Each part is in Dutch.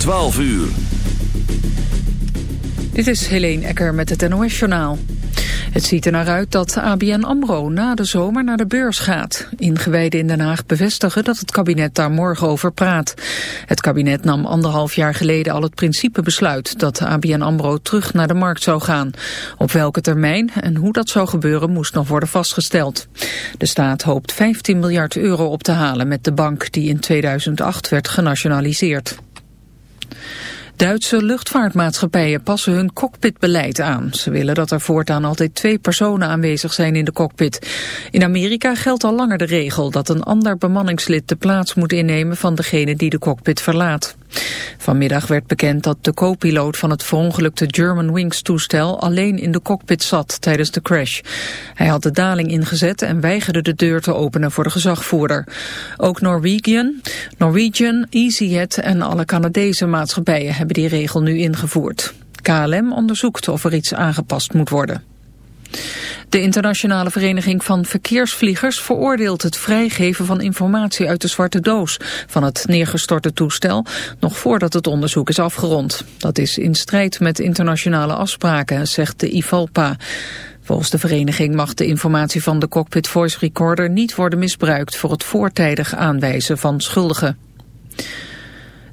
12 uur. Dit is Helene Ecker met het NOS-journaal. Het ziet er naar uit dat ABN AMRO na de zomer naar de beurs gaat. Ingewijden in Den Haag bevestigen dat het kabinet daar morgen over praat. Het kabinet nam anderhalf jaar geleden al het principebesluit... dat ABN AMRO terug naar de markt zou gaan. Op welke termijn en hoe dat zou gebeuren moest nog worden vastgesteld. De staat hoopt 15 miljard euro op te halen met de bank... die in 2008 werd genationaliseerd. Duitse luchtvaartmaatschappijen passen hun cockpitbeleid aan. Ze willen dat er voortaan altijd twee personen aanwezig zijn in de cockpit. In Amerika geldt al langer de regel dat een ander bemanningslid de plaats moet innemen van degene die de cockpit verlaat. Vanmiddag werd bekend dat de co-piloot van het verongelukte Germanwings toestel alleen in de cockpit zat tijdens de crash. Hij had de daling ingezet en weigerde de deur te openen voor de gezagvoerder. Ook Norwegian, Norwegian, EasyJet en alle Canadese maatschappijen hebben die regel nu ingevoerd. KLM onderzoekt of er iets aangepast moet worden. De internationale vereniging van verkeersvliegers veroordeelt het vrijgeven van informatie uit de zwarte doos van het neergestorte toestel nog voordat het onderzoek is afgerond. Dat is in strijd met internationale afspraken, zegt de IVALPA. Volgens de vereniging mag de informatie van de cockpit voice recorder niet worden misbruikt voor het voortijdig aanwijzen van schuldigen.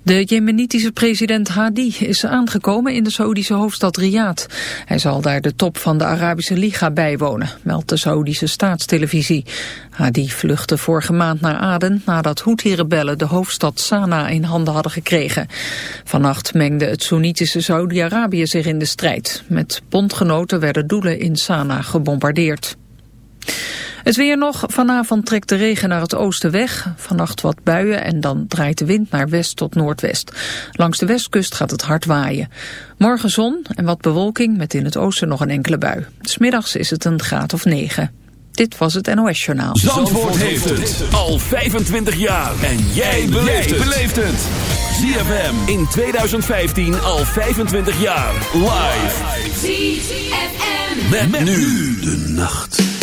De jemenitische president Hadi is aangekomen in de Saoedische hoofdstad Riyadh. Hij zal daar de top van de Arabische Liga bijwonen, meldt de Saoedische staatstelevisie. Hadi vluchtte vorige maand naar Aden nadat Houthi-rebellen de hoofdstad Sanaa in handen hadden gekregen. Vannacht mengde het Soenitische Saudi-Arabië zich in de strijd. Met bondgenoten werden doelen in Sanaa gebombardeerd. Het weer nog. Vanavond trekt de regen naar het oosten weg. Vannacht wat buien en dan draait de wind naar west tot noordwest. Langs de westkust gaat het hard waaien. Morgen zon en wat bewolking met in het oosten nog een enkele bui. Smiddags is het een graad of 9. Dit was het NOS Journaal. Zandvoort, heeft het al 25 jaar. En jij beleeft het. ZFM in 2015 al 25 jaar. Live. ZFM. met nu de nacht.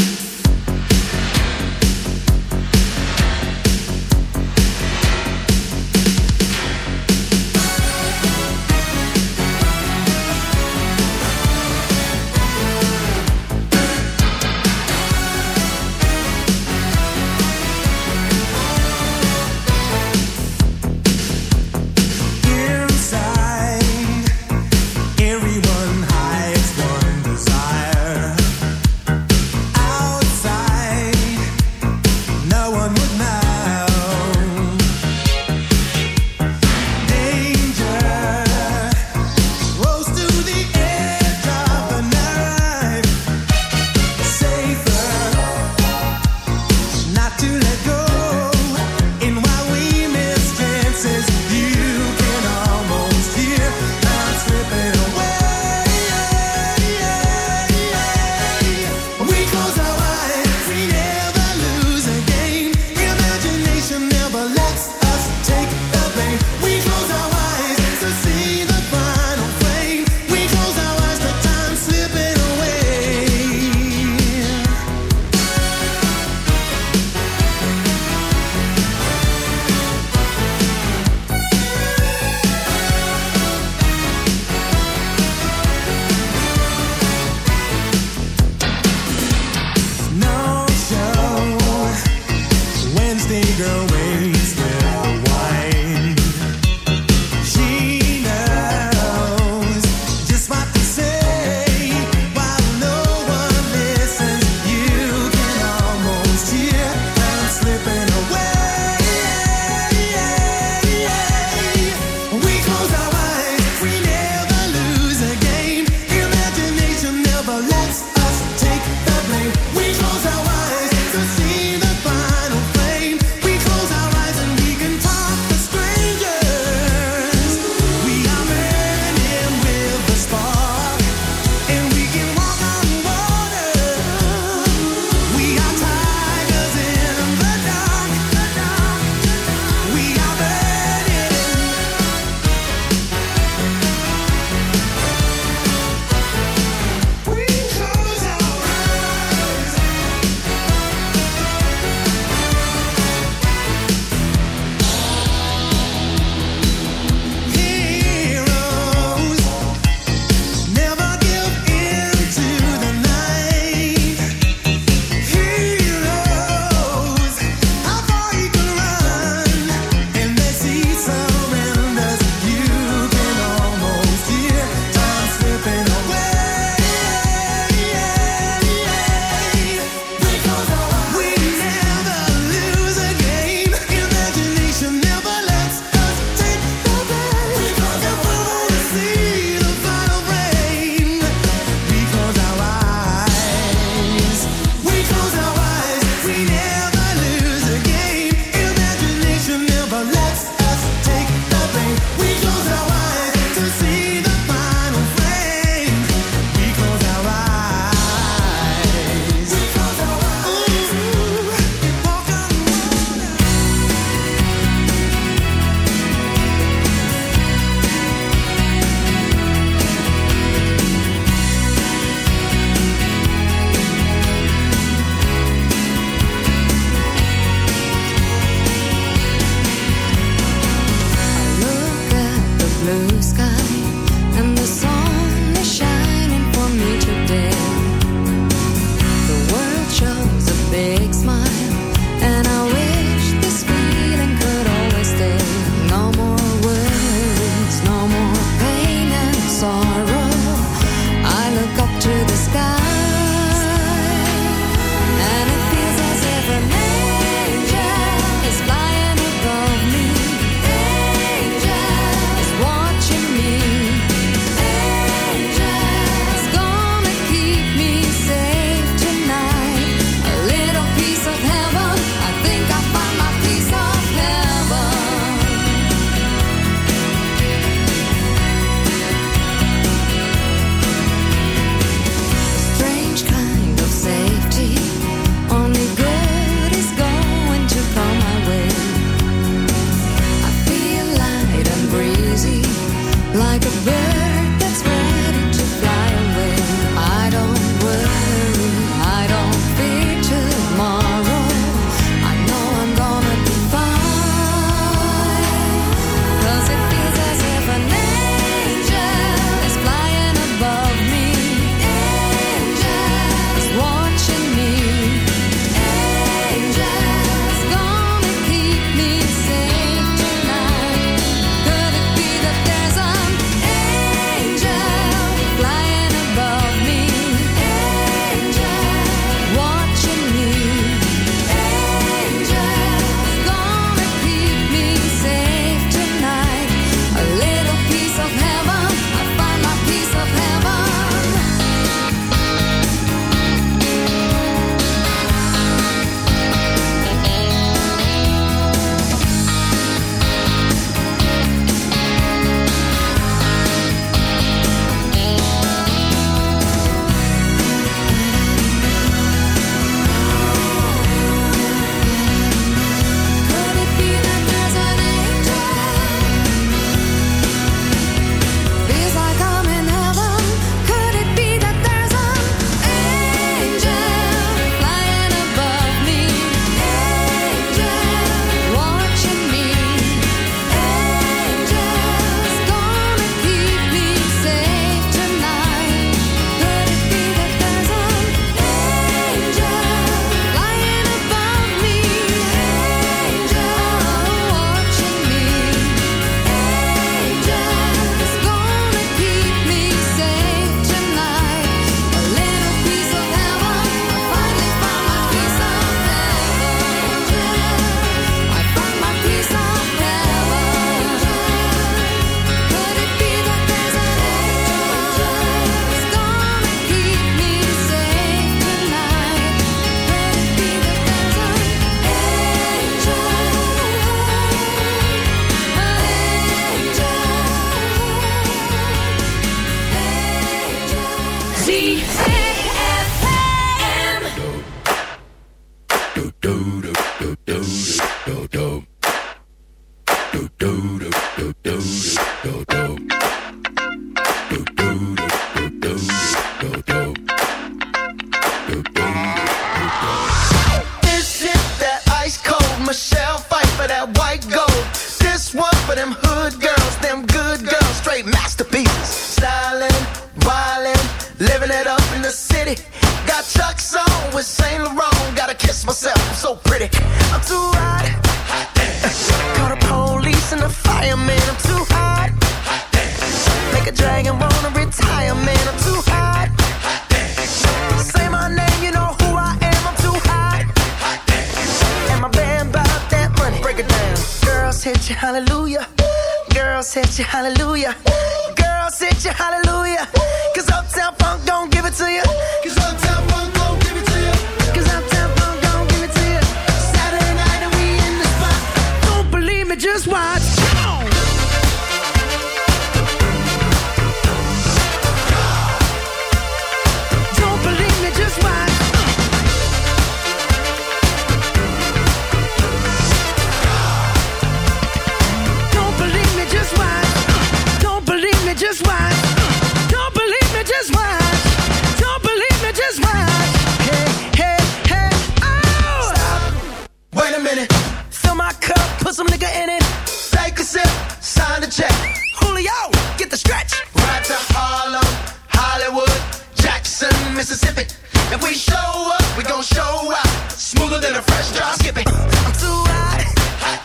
Mississippi. If we show up, we gon' show out. Smoother than a fresh drop skipping. I'm too hot. hot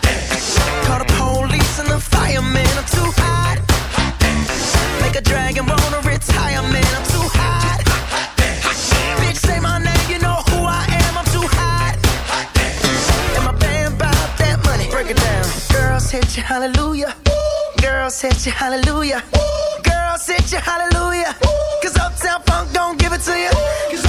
Call the police and the firemen. I'm too hot. hot Make a dragon wanna retire, man. I'm too hot. hot Bitch, say my name, you know who I am. I'm too hot. And my band bought that money. Break it down. Girls hit you, hallelujah. Ooh. Girls hit you, hallelujah. Ooh. Girls hit you, hallelujah. Ooh. Cause Uptown Funk don't to you. Cause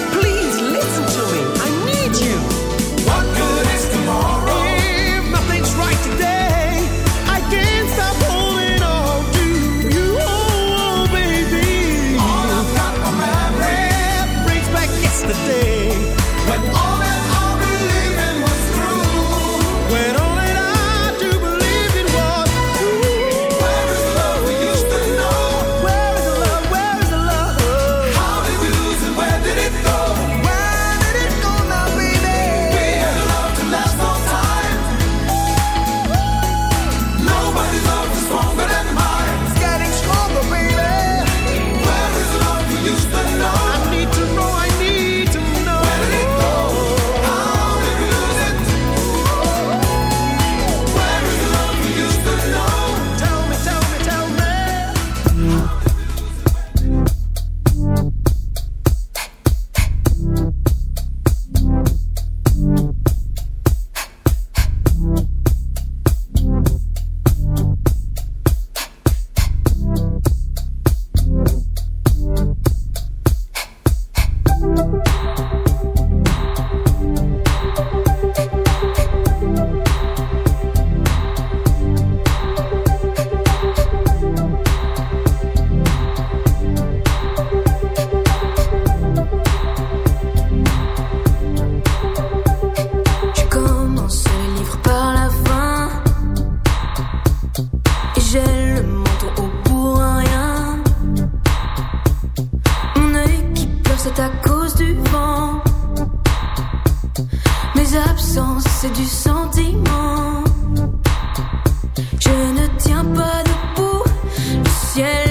Absence absences, c'est du sentiment. Je ne tiens pas debout, le ciel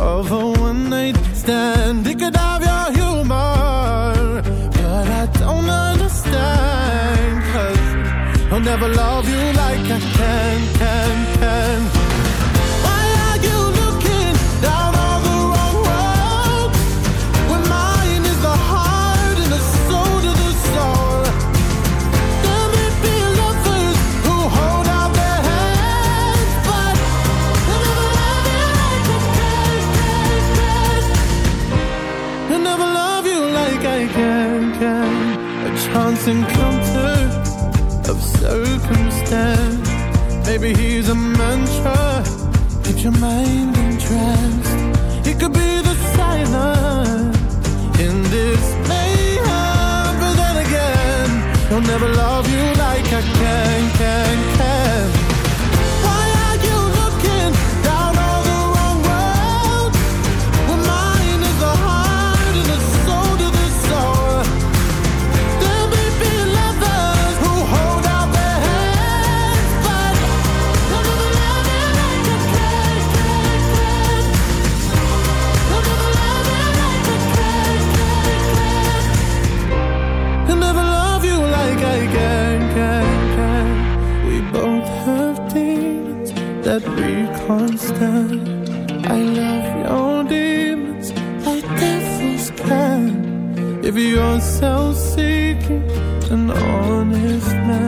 of a one night stand. They could have your humor, but I don't understand. Cause I'll never love you like I can, can, can. Maybe he's a mantra. Keep your mind entranced. It could be the silence in this mayhem. But then again, he'll never love you like I can. yourself seeking an honest man.